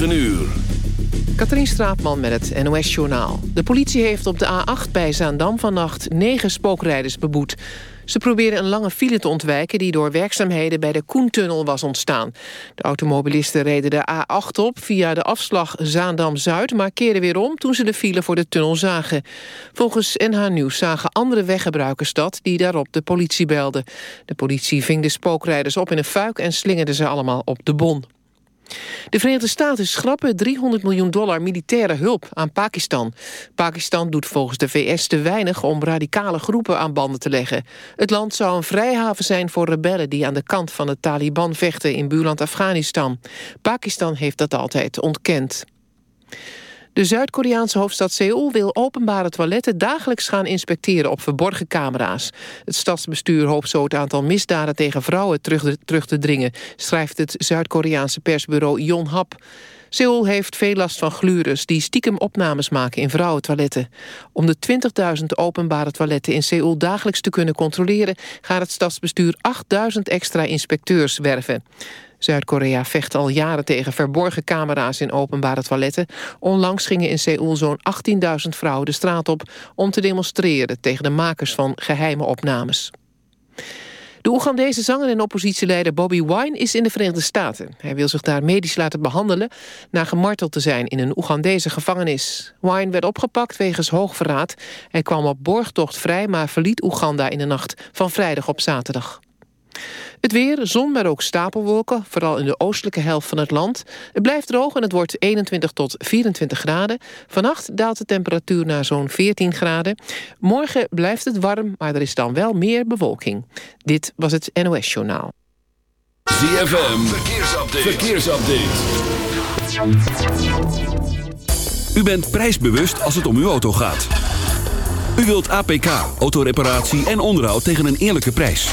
9 uur. Katrien Straatman met het NOS-journaal. De politie heeft op de A8 bij Zaandam vannacht negen spookrijders beboet. Ze probeerden een lange file te ontwijken... die door werkzaamheden bij de Koentunnel was ontstaan. De automobilisten reden de A8 op via de afslag Zaandam-Zuid... maar keerden weer om toen ze de file voor de tunnel zagen. Volgens NH Nieuws zagen andere weggebruikers dat... die daarop de politie belden. De politie ving de spookrijders op in een fuik... en slingerde ze allemaal op de bon. De Verenigde Staten schrappen 300 miljoen dollar militaire hulp aan Pakistan. Pakistan doet volgens de VS te weinig om radicale groepen aan banden te leggen. Het land zou een vrijhaven zijn voor rebellen die aan de kant van de Taliban vechten in buurland Afghanistan. Pakistan heeft dat altijd ontkend. De Zuid-Koreaanse hoofdstad Seoul wil openbare toiletten dagelijks gaan inspecteren op verborgen camera's. Het stadsbestuur hoopt zo het aantal misdaden tegen vrouwen terug, terug te dringen, schrijft het Zuid-Koreaanse persbureau Yonhap. Seoul heeft veel last van glures die stiekem opnames maken in vrouwentoiletten. Om de 20.000 openbare toiletten in Seoul dagelijks te kunnen controleren... gaat het stadsbestuur 8.000 extra inspecteurs werven. Zuid-Korea vecht al jaren tegen verborgen camera's in openbare toiletten. Onlangs gingen in Seoul zo'n 18.000 vrouwen de straat op... om te demonstreren tegen de makers van geheime opnames. De Oegandese zanger en oppositieleider Bobby Wine is in de Verenigde Staten. Hij wil zich daar medisch laten behandelen na gemarteld te zijn in een Oegandese gevangenis. Wine werd opgepakt wegens hoogverraad. Hij kwam op borgtocht vrij, maar verliet Oeganda in de nacht van vrijdag op zaterdag. Het weer, zon, maar ook stapelwolken, vooral in de oostelijke helft van het land. Het blijft droog en het wordt 21 tot 24 graden. Vannacht daalt de temperatuur naar zo'n 14 graden. Morgen blijft het warm, maar er is dan wel meer bewolking. Dit was het NOS Journaal. ZFM, verkeersupdate. verkeersupdate. U bent prijsbewust als het om uw auto gaat. U wilt APK, autoreparatie en onderhoud tegen een eerlijke prijs.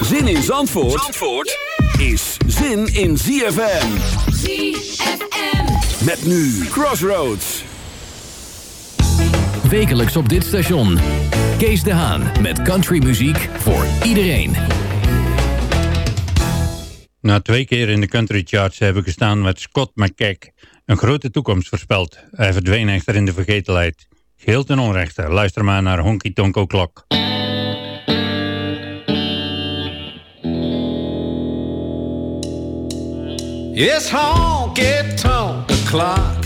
Zin in Zandvoort, Zandvoort is zin in ZFM. ZFM. Met nu Crossroads. Wekelijks op dit station. Kees de Haan met countrymuziek voor iedereen. Na twee keer in de country charts hebben gestaan met Scott McKeck een grote toekomst voorspeld. Hij verdween echter in de vergetelheid. Geheel ten onrechte. Luister maar naar Honky Tonko Klok. It's honky tonk o'clock.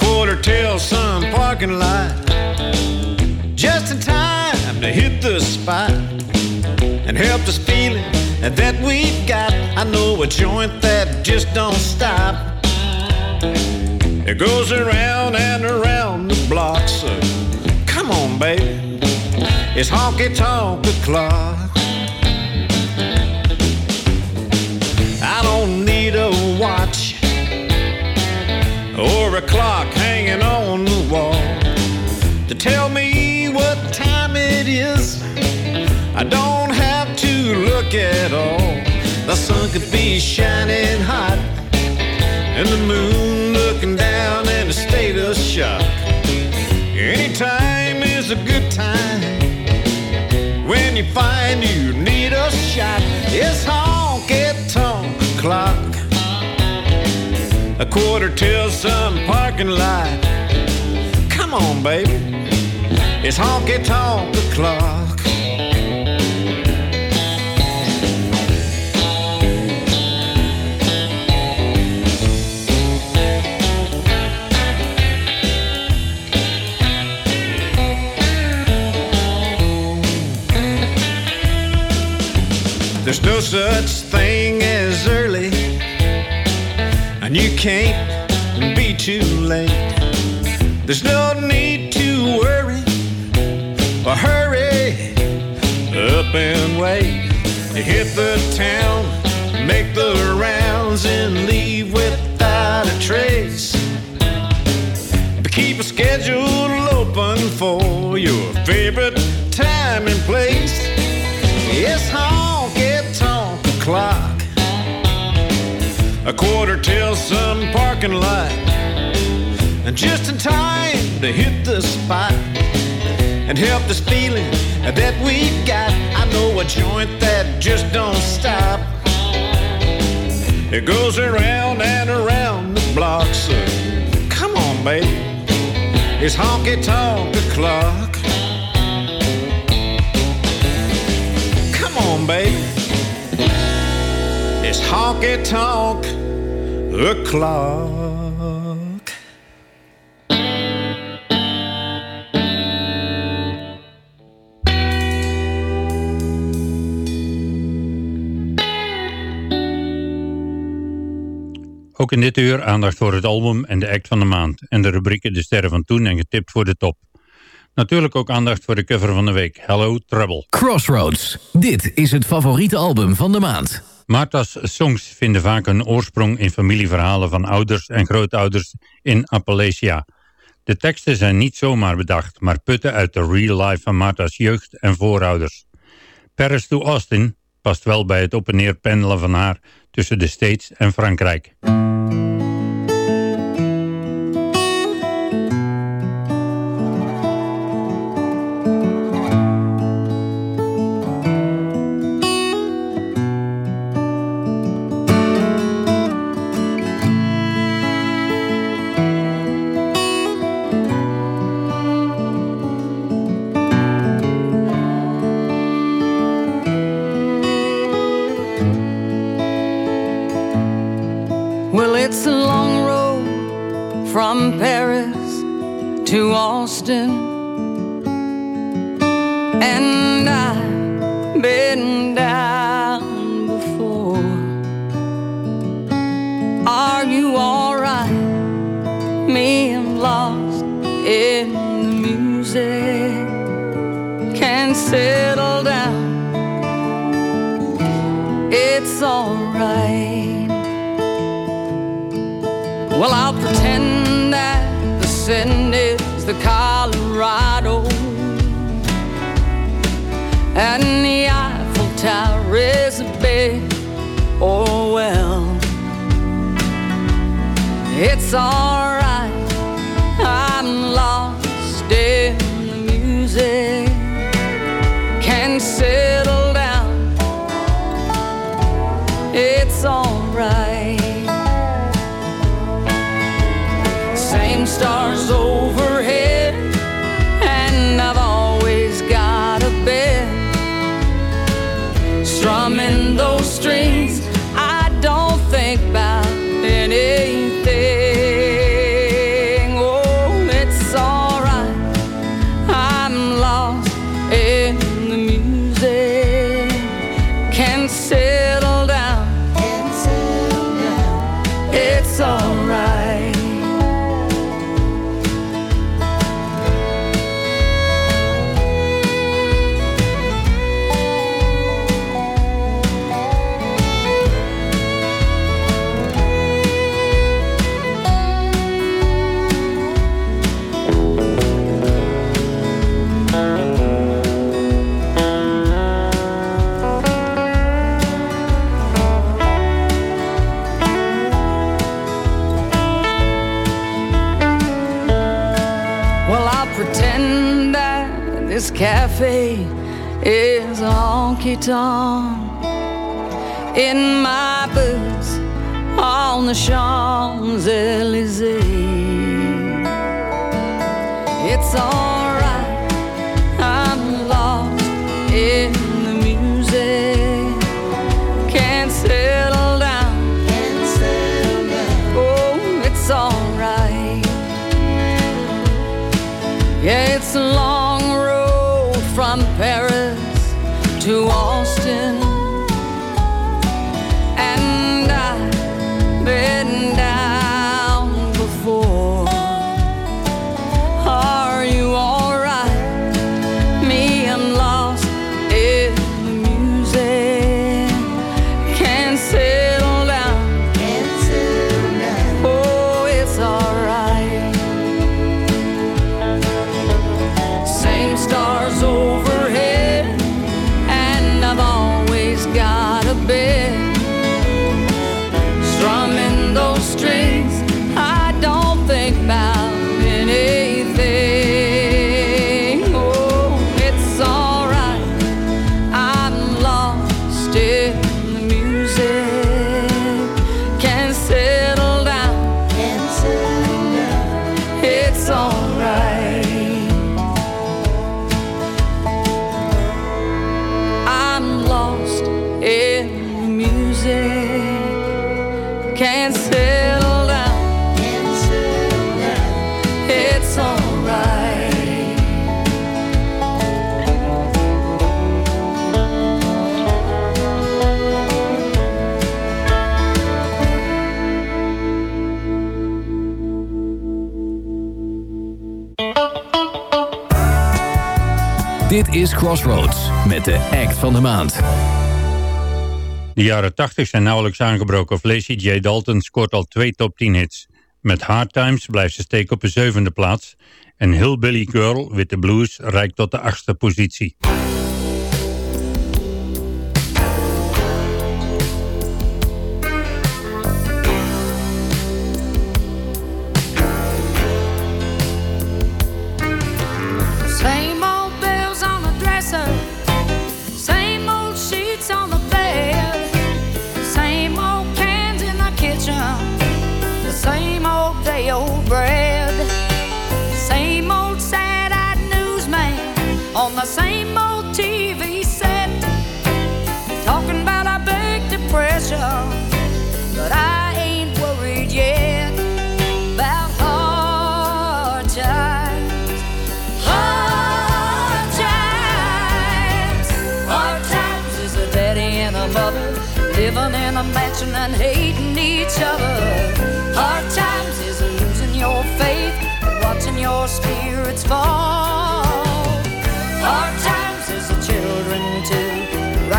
Quarter till some parking lot. Just in time to hit the spot and help us feeling that we've got. I know a joint that just don't stop. It goes around and around the block. So come on, baby. It's honky tonk o'clock. Or a clock hanging on the wall to tell me what time it is. I don't have to look at all. The sun could be shining hot and the moon looking down in a state of shock. Anytime is a good time when you find you need a shot. It's honky tonk clock a quarter till some parking lot. Come on, baby, it's honky tonk o'clock. There's no such thing as early and you can't be too late. There's no need to worry or hurry up and wait. Hit the town, make the rounds, and leave without a trace. But keep a schedule open for your favorite time and place. Yes, honky tonk clock. A quarter till some parking lot. And just in time to hit the spot and help this feeling that we've got. I know a joint that just don't stop. It goes around and around the block, so come on, baby. It's honky tonk o'clock. Come on, baby. It's honky tonk o'clock. Ook in dit uur aandacht voor het album en de act van de maand. En de rubrieken De Sterren van Toen en Getipt voor de Top. Natuurlijk ook aandacht voor de cover van de week. Hello Trouble. Crossroads. Dit is het favoriete album van de maand. Martha's songs vinden vaak hun oorsprong in familieverhalen van ouders en grootouders in Appalachia. De teksten zijn niet zomaar bedacht, maar putten uit de real life van Martha's jeugd en voorouders. Paris to Austin past wel bij het op en neer pendelen van haar tussen de States en Frankrijk. From Paris to Austin. And I've been down before. Are you alright? Me, I'm lost in the music. Can't settle down. It's alright. Well, I'll and is the Colorado. And the Eiffel Tower is a big oh well. It's alright, This cafe is a honky tonk in my boots on the Champs Elysees. It's alright, I'm lost in the music. Can't settle down, can't settle down. Oh, it's alright. Yeah, it's long Is Crossroads met de act van de maand. De jaren 80 zijn nauwelijks aangebroken of Lacey J. Dalton scoort al twee top 10 hits. Met Hard Times blijft ze steken op de zevende plaats en Hillbilly Girl with the Blues reikt tot de achtste positie.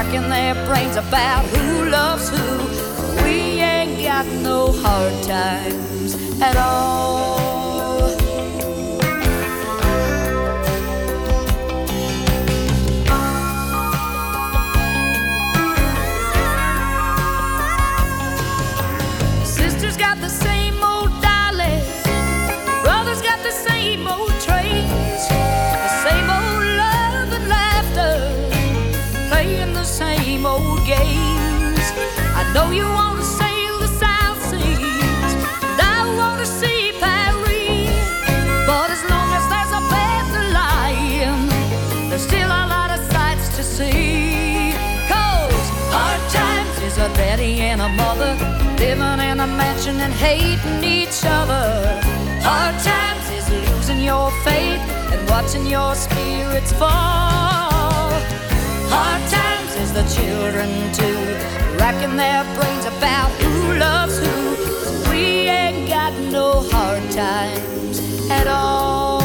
racking their brains about who loves who. We ain't got no hard times at all. living in a mansion and hating each other. Hard times is losing your faith and watching your spirits fall. Hard times is the children too, racking their brains about who loves who. We ain't got no hard times at all.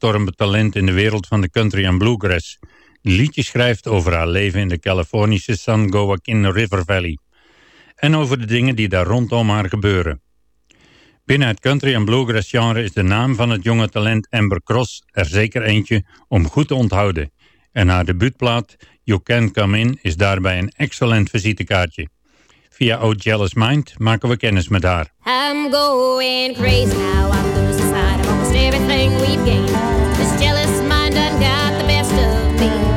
Jong aanstormend talent in de wereld van de country en bluegrass. Die liedjes schrijft over haar leven in de Californische San Joaquin River Valley. En over de dingen die daar rondom haar gebeuren. Binnen het country en bluegrass genre is de naam van het jonge talent Amber Cross er zeker eentje om goed te onthouden. En haar debuutplaat You Can Come In is daarbij een excellent visitekaartje. Via O Jealous Mind maken we kennis met haar. I'm going crazy now. Of everything we've gained. This jealous mind done got the best of me.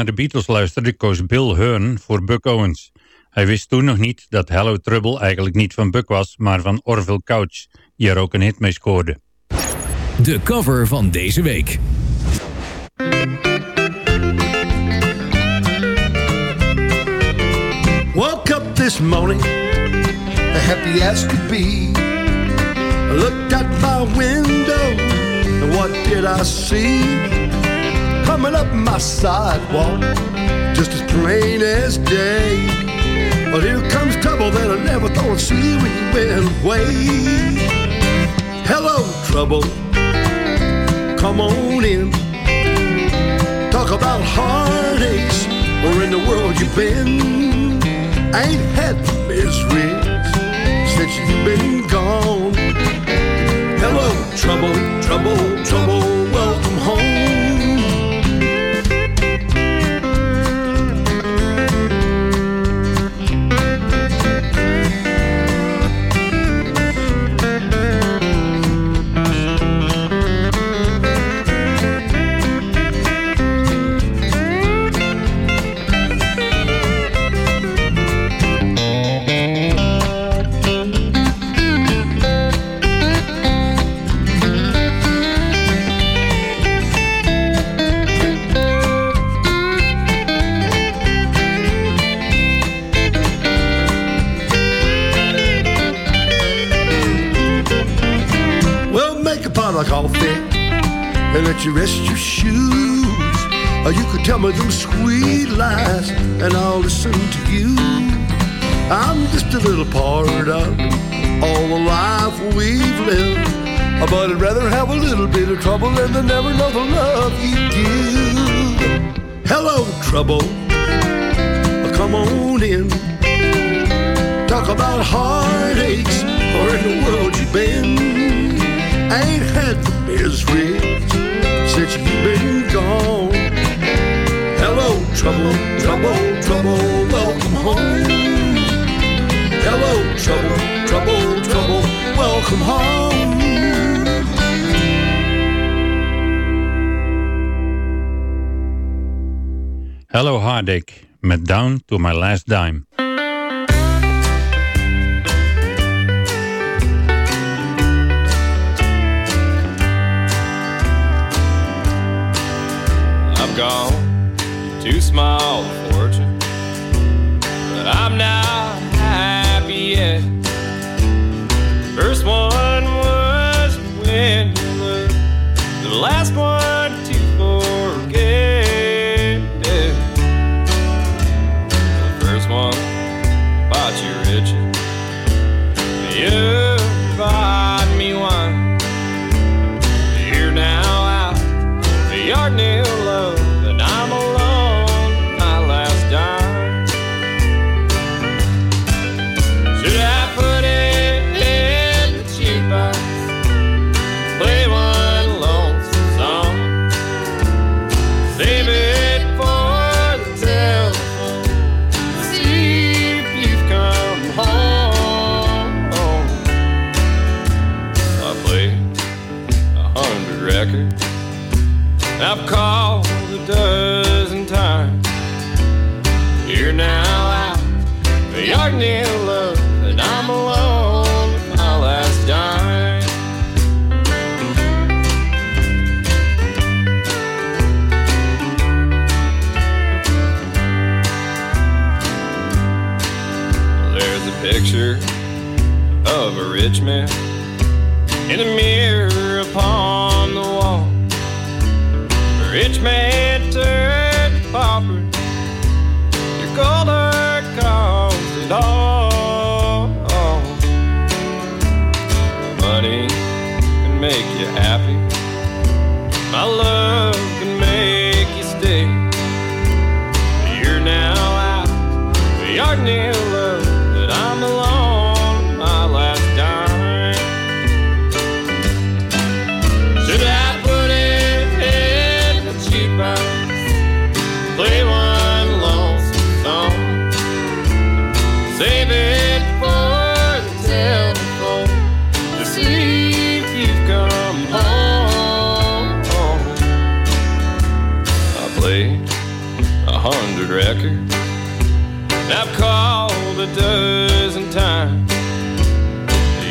Naar de Beatles luisterde, koos Bill Hearn voor Buck Owens. Hij wist toen nog niet dat Hello Trouble eigenlijk niet van Buck was, maar van Orville Couch, die er ook een hit mee scoorde. De cover van deze week. Woke up this morning, happy as could be. I looked out my window, and what did I see? Coming up my sidewalk, just as plain as day. But here comes trouble that I never thought I'd see when you went away. Hello, trouble, come on in. Talk about heartaches, where in the world you been? Ain't had misery since you've been gone. Hello, trouble, trouble, trouble, them sweet lies and I'll listen to you. I'm just a little part of all the life we've lived. But I'd rather have a little bit of trouble than never know the love you give. Hello, trouble. Come on in. Talk about heartaches or in the world you've been. I ain't had the misery since you've been gone. Trouble, trouble, trouble, welcome home. Hello, trouble, trouble, trouble, welcome home. Hello Heartache met Down to My Last Dime. Too small a fortune. But I'm not happy yet. First one was when you looked, the last one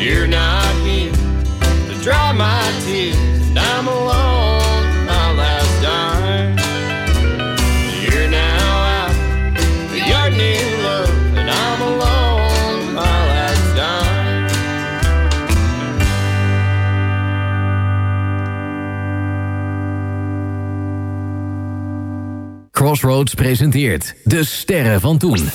You're not here to dry my tears, and I'm alone. My last dime. You're now out for your new love, and I'm alone. My last dime. Crossroads presenteert De Sterren van Toen.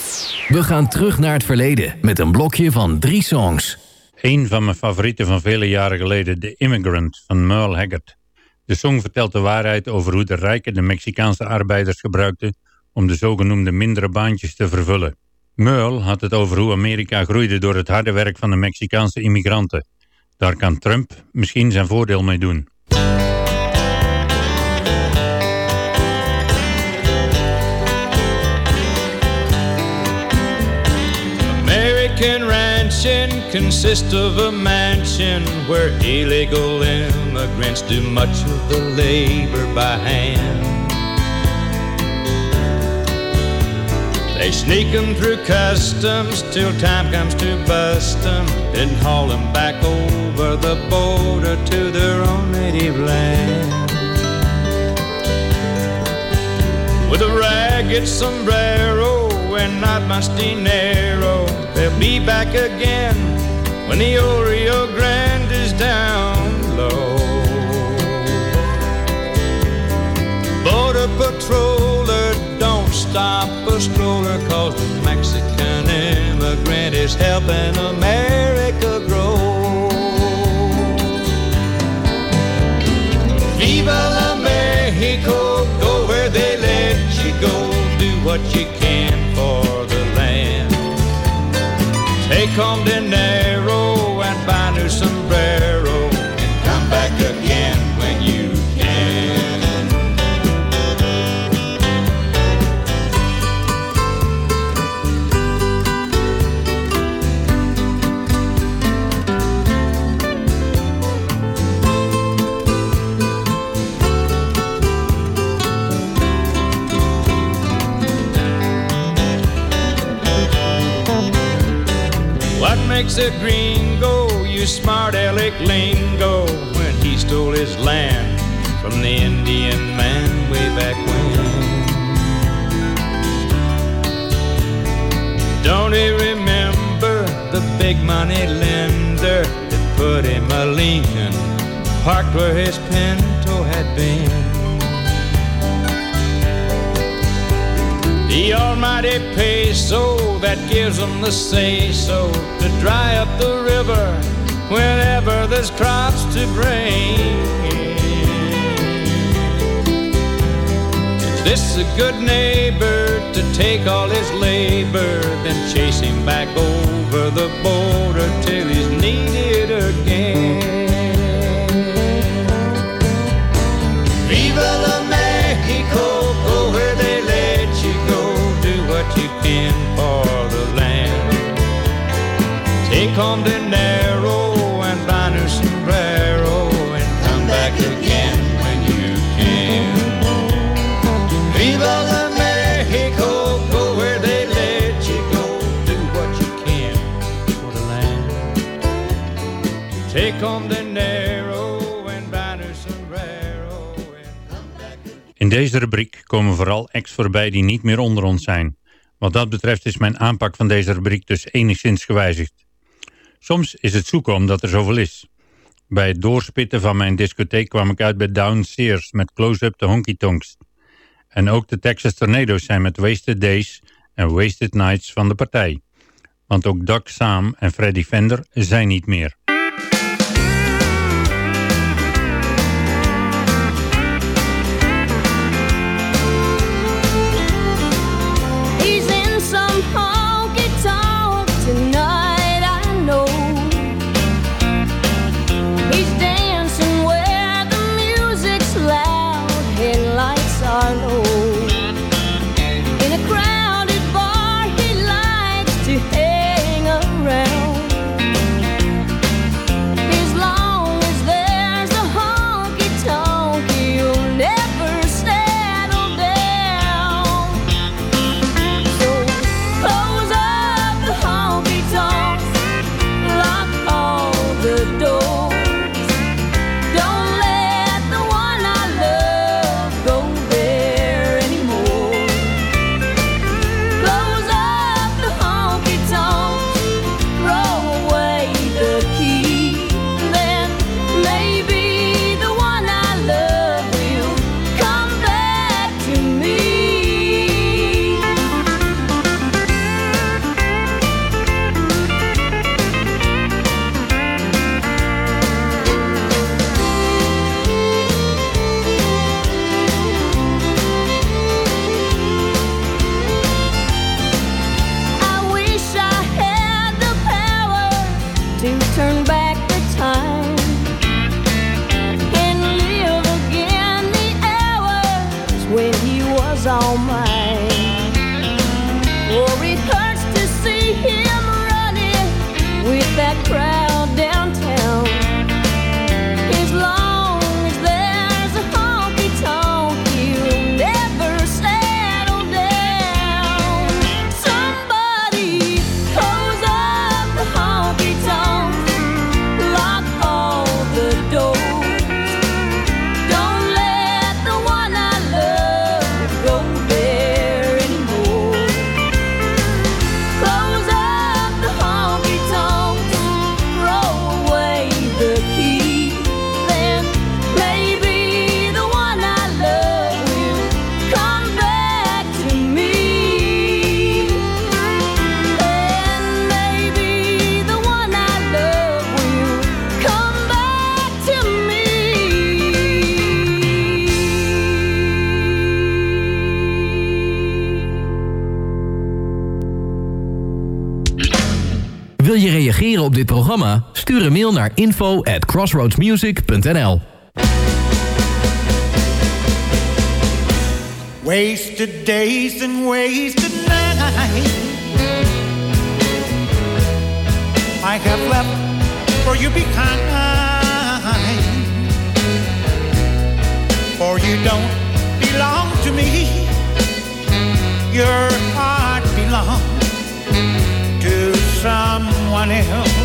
We gaan terug naar het verleden met een blokje van drie songs. Een van mijn favorieten van vele jaren geleden, The Immigrant van Merle Haggard. De song vertelt de waarheid over hoe de rijken de Mexicaanse arbeiders gebruikten om de zogenoemde mindere baantjes te vervullen. Merle had het over hoe Amerika groeide door het harde werk van de Mexicaanse immigranten. Daar kan Trump misschien zijn voordeel mee doen. Ranching consists of a mansion where illegal immigrants do much of the labor by hand. They sneak 'em through customs till time comes to bust bust 'em, then haul 'em back over the border to their own native land. With a ragged sombrero and not much dinero, be back again when the Oreo Grande is down low. Border patroller, don't stop a stroller, cause the Mexican immigrant is helping America Take home was a gringo, you smart aleck lingo, when he stole his land from the Indian man way back when. Don't he remember the big money lender that put him a Lincoln parked where his pinto had been? The almighty peso that gives them the say-so to dry up the river whenever there's crops to bring. This a good neighbor to take all his labor, then chase him back over the border till he's needed Take home dinero and buy new sombrero and come back again when you can. Viva la Mexico, go where they let you go. Do what you can for the land. Take home come back In deze rubriek komen vooral acts voorbij die niet meer onder ons zijn. Wat dat betreft is mijn aanpak van deze rubriek dus enigszins gewijzigd. Soms is het zoeken omdat er zoveel is. Bij het doorspitten van mijn discotheek kwam ik uit bij Down Sears met Close Up de Honky Tonks. En ook de Texas Tornadoes zijn met Wasted Days en Wasted Nights van de partij. Want ook Doug Saam en Freddy Fender zijn niet meer. Stuur een mail naar info at crossroadsmusic.nl Wasted days and wasted nights. I have left for you behind. For you don't belong to me. Your heart belongs to someone else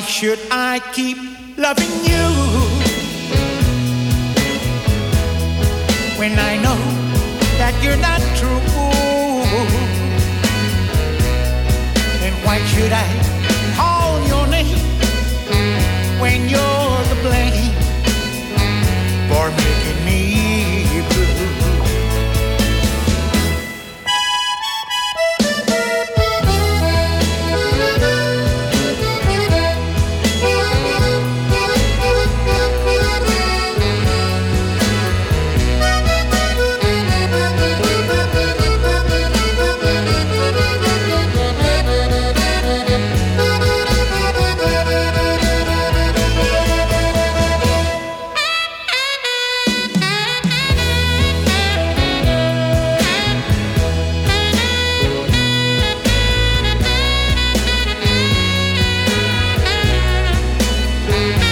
should I keep Don't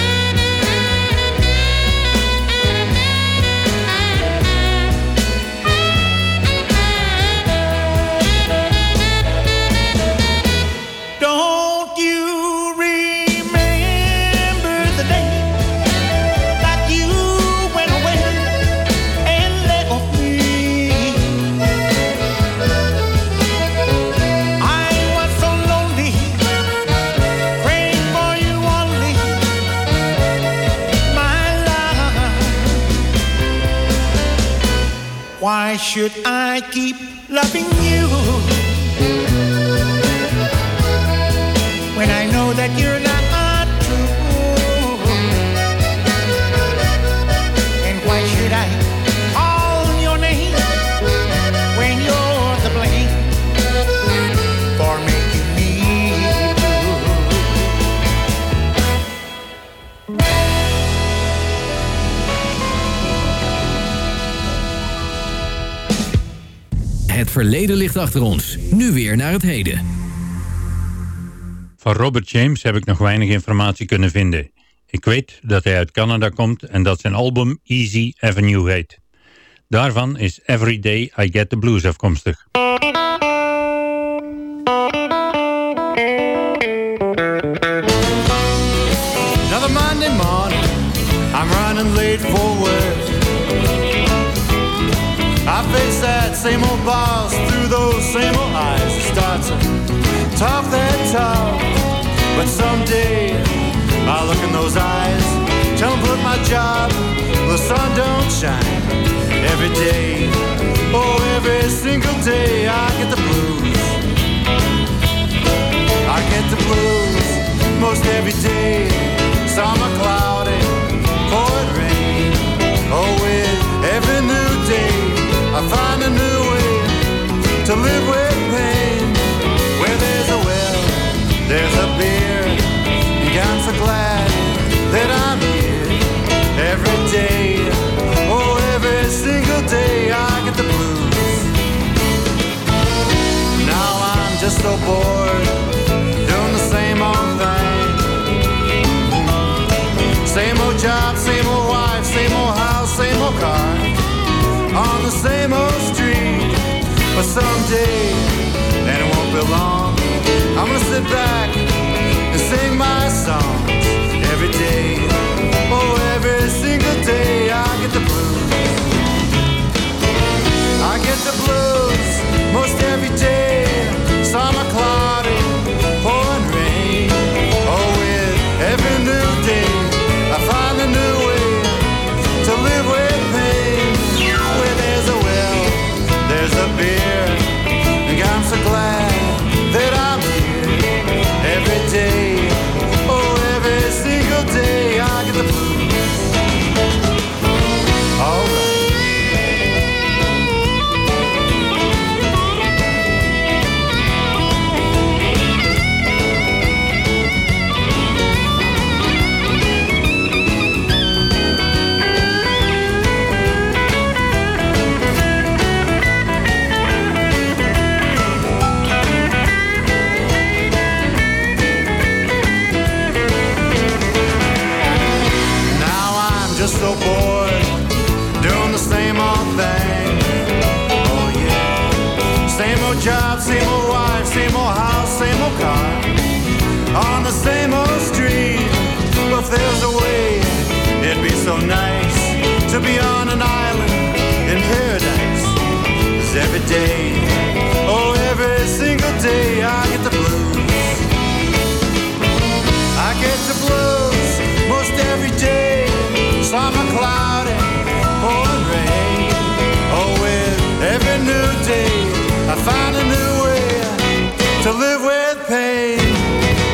keep loving you? Verleden ligt achter ons. Nu weer naar het heden. Van Robert James heb ik nog weinig informatie kunnen vinden. Ik weet dat hij uit Canada komt en dat zijn album Easy Avenue heet. Daarvan is Every Day I Get the Blues afkomstig. Talk that talk, but someday I look in those eyes, tell 'em put my job the sun don't shine every day. Oh, every single day I get the blues. I get the blues most every day. Summer cloudy, pouring rain. Oh, with every new day, I find a new way to live with glad that I'm here every day. Oh, every single day I get the blues. Now I'm just so bored doing the same old thing. Same old job, same old wife, same old house, same old car. On the same old street. But someday, and it won't be long, I'm gonna sit back and sing my songs just so bored, doing the same old thing. Oh yeah, same old job, same old wife, same old house, same old car, on the same old street. But if there's a way, it'd be so nice to be on an island in paradise. 'Cause every day, oh every single day, I get the blues. I get the blues most every day. Summer cloudy, pouring rain. Oh, with every new day, I find a new way to live with pain.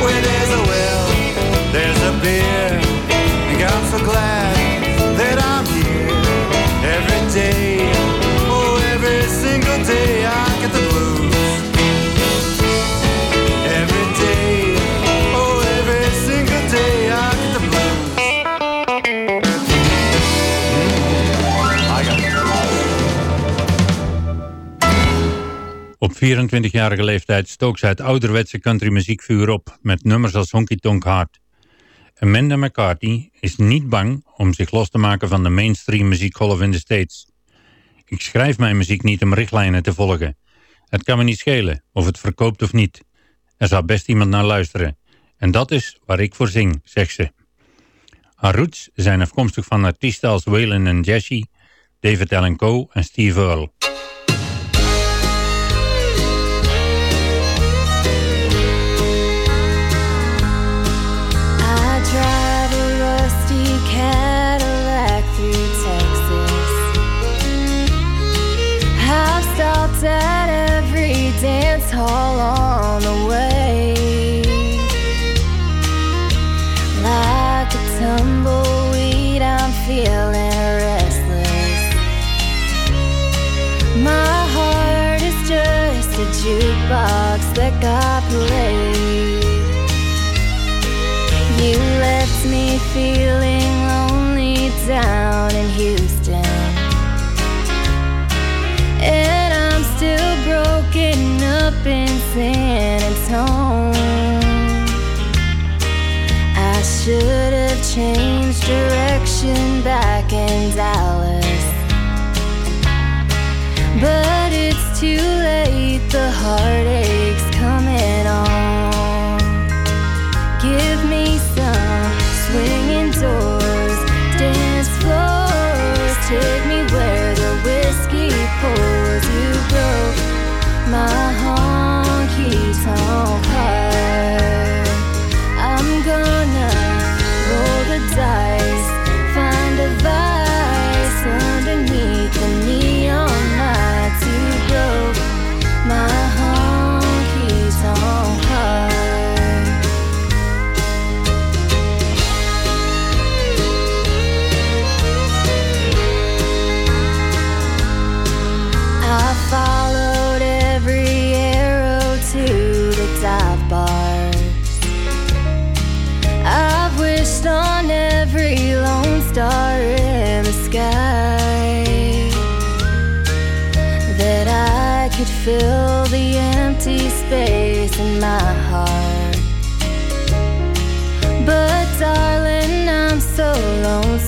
Where there's a well, there's a beer. And I'm so glad Op 24-jarige leeftijd stook ze het ouderwetse countrymuziekvuur op met nummers als Honky Tonk Heart. Amanda McCarthy is niet bang om zich los te maken van de mainstream muziekgolf in de States. Ik schrijf mijn muziek niet om richtlijnen te volgen. Het kan me niet schelen of het verkoopt of niet. Er zal best iemand naar luisteren. En dat is waar ik voor zing, zegt ze. Haar roots zijn afkomstig van artiesten als Waylon en Jesse, David Allen Coe en Steve Earle. Hall on the way.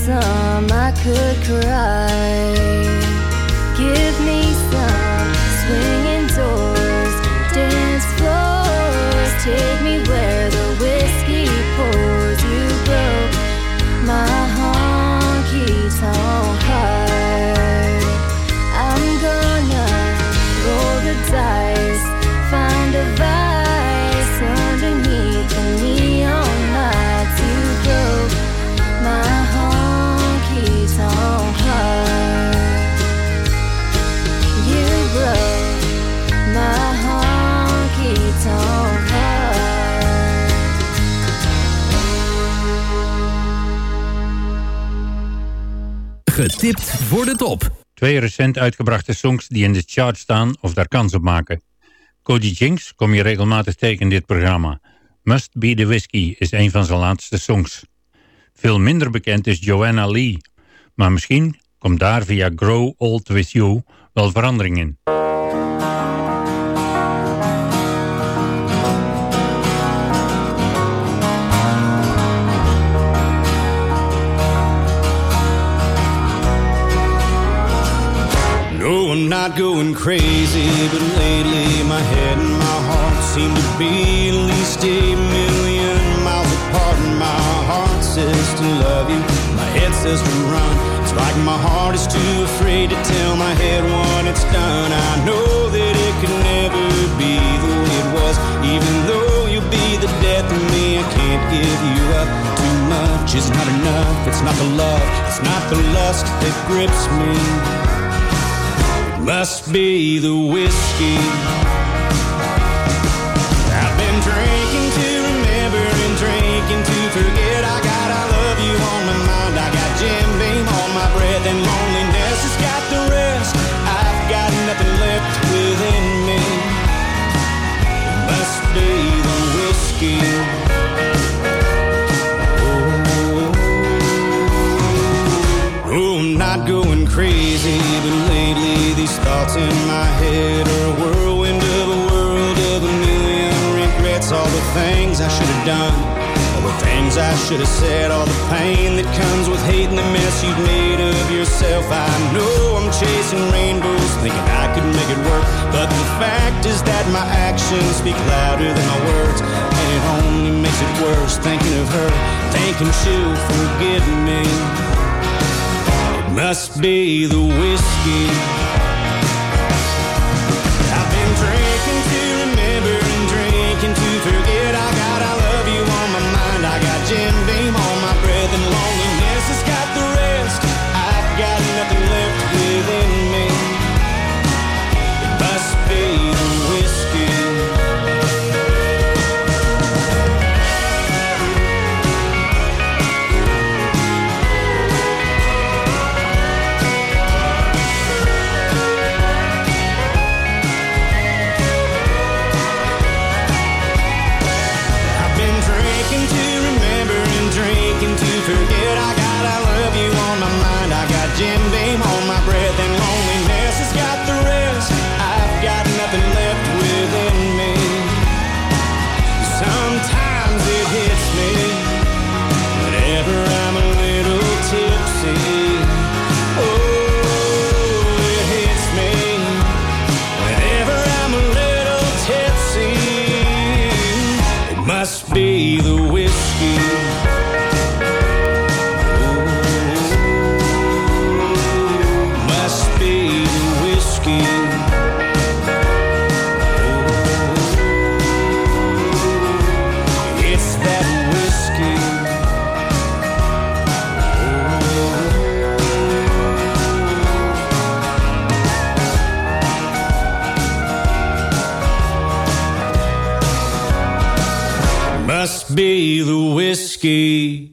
Lonesome I could cry. Getipt voor de top. Twee recent uitgebrachte songs die in de chart staan of daar kans op maken. Cody Jinks kom je regelmatig tegen dit programma. Must Be The Whiskey is een van zijn laatste songs. Veel minder bekend is Joanna Lee. Maar misschien komt daar via Grow Old With You wel verandering in. Not going crazy, but lately my head and my heart seem to be at least a million miles apart. And my heart says to love you, my head says to run. It's like my heart is too afraid to tell my head when it's done. I know that it could never be the way it was, even though you'll be the death of me. I can't give you up. Too much is not enough. It's not the love, it's not the lust that grips me. Must be the whiskey. I've been drinking done, all the things I should have said, all the pain that comes with hating the mess you've made of yourself. I know I'm chasing rainbows, thinking I could make it work, but the fact is that my actions speak louder than my words, and it only makes it worse thinking of her, thinking she'll forget me must be the whiskey. The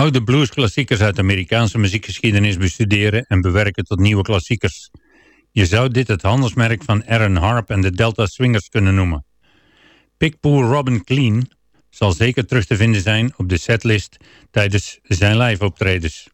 Houd de bluesklassiekers uit de Amerikaanse muziekgeschiedenis bestuderen en bewerken tot nieuwe klassiekers. Je zou dit het handelsmerk van Aaron Harp en de Delta Swingers kunnen noemen. Pickpool Robin Clean zal zeker terug te vinden zijn op de setlist tijdens zijn live optredens.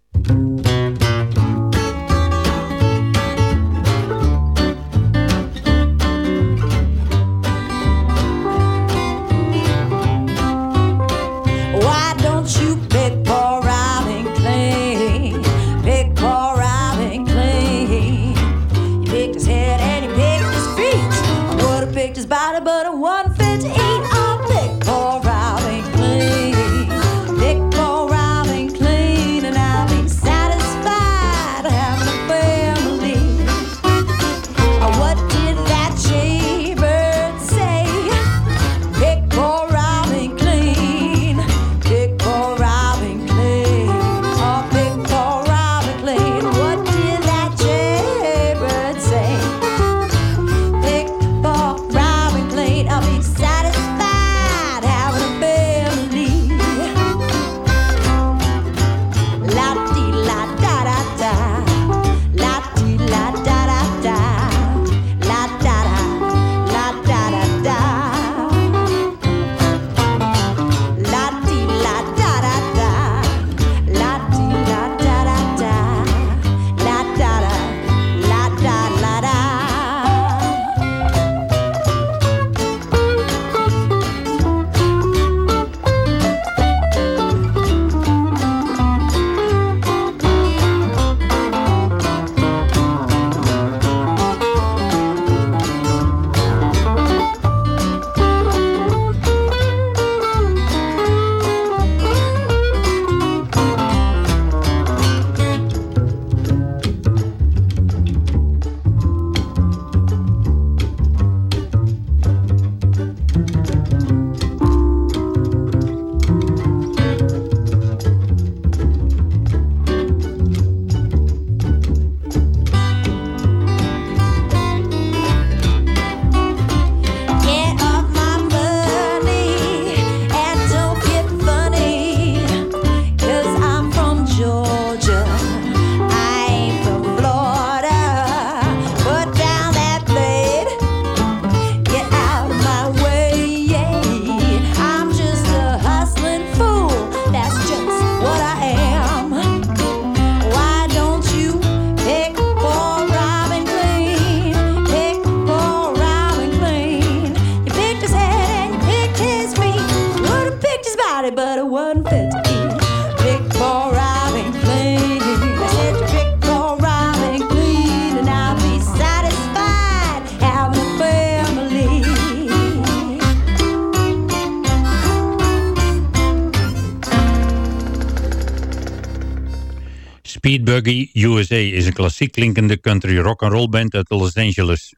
U.S.A. is een klassiek klinkende country rock and roll band uit Los Angeles.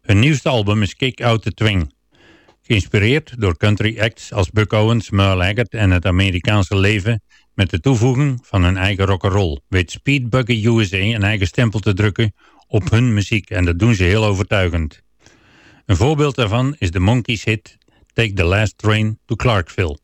Hun nieuwste album is Kick Out the Twing. Geïnspireerd door country acts als Buck Owens, Merle Haggard en het Amerikaanse leven met de toevoeging van hun eigen rock-and-roll, weet Speedbuggy USA een eigen stempel te drukken op hun muziek en dat doen ze heel overtuigend. Een voorbeeld daarvan is de Monkeys hit Take the Last Train to Clarkville.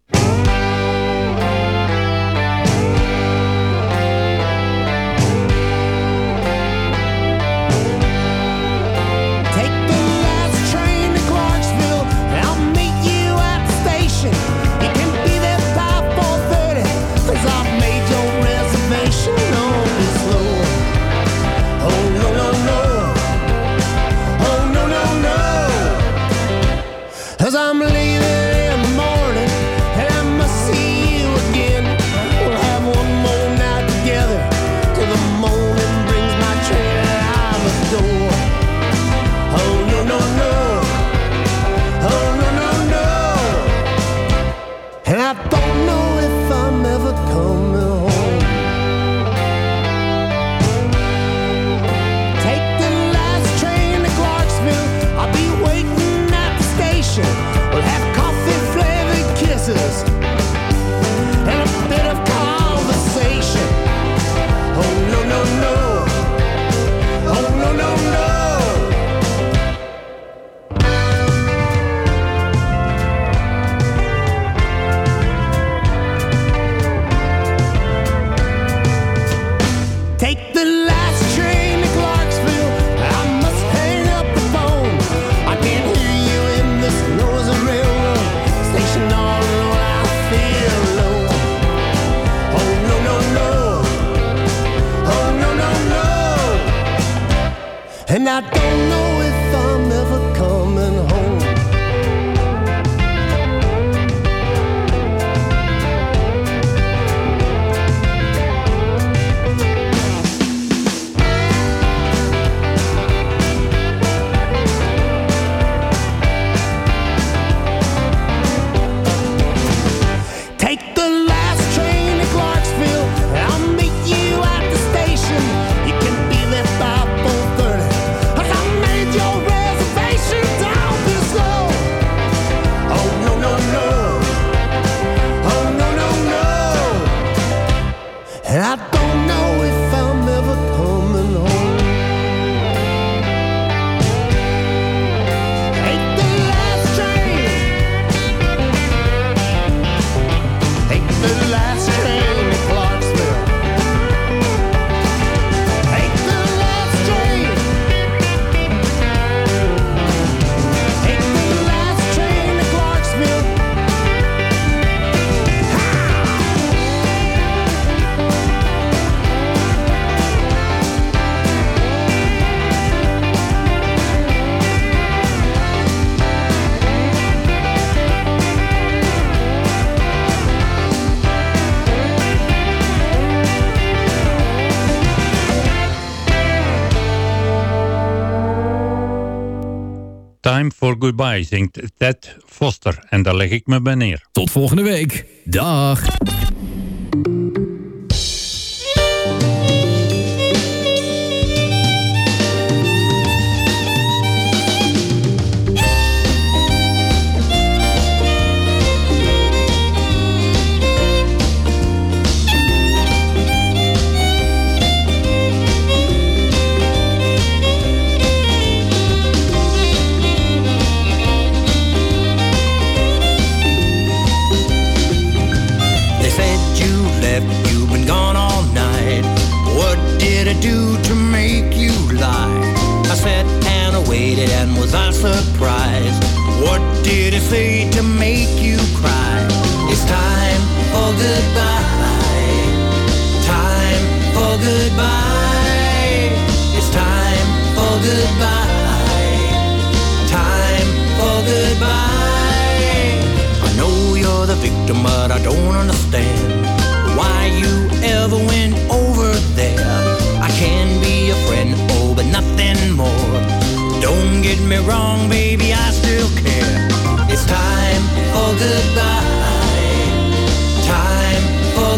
Goodbye zingt Ted Foster. En daar leg ik me bij neer. Tot volgende week. Dag.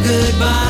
goodbye.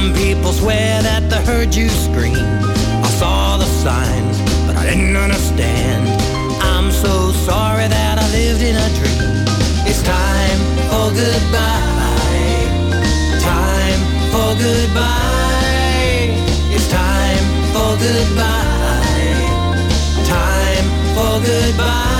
Some people swear that they heard you scream. I saw the signs, but I didn't understand. I'm so sorry that I lived in a dream. It's time for goodbye. Time for goodbye. It's time for goodbye. Time for goodbye.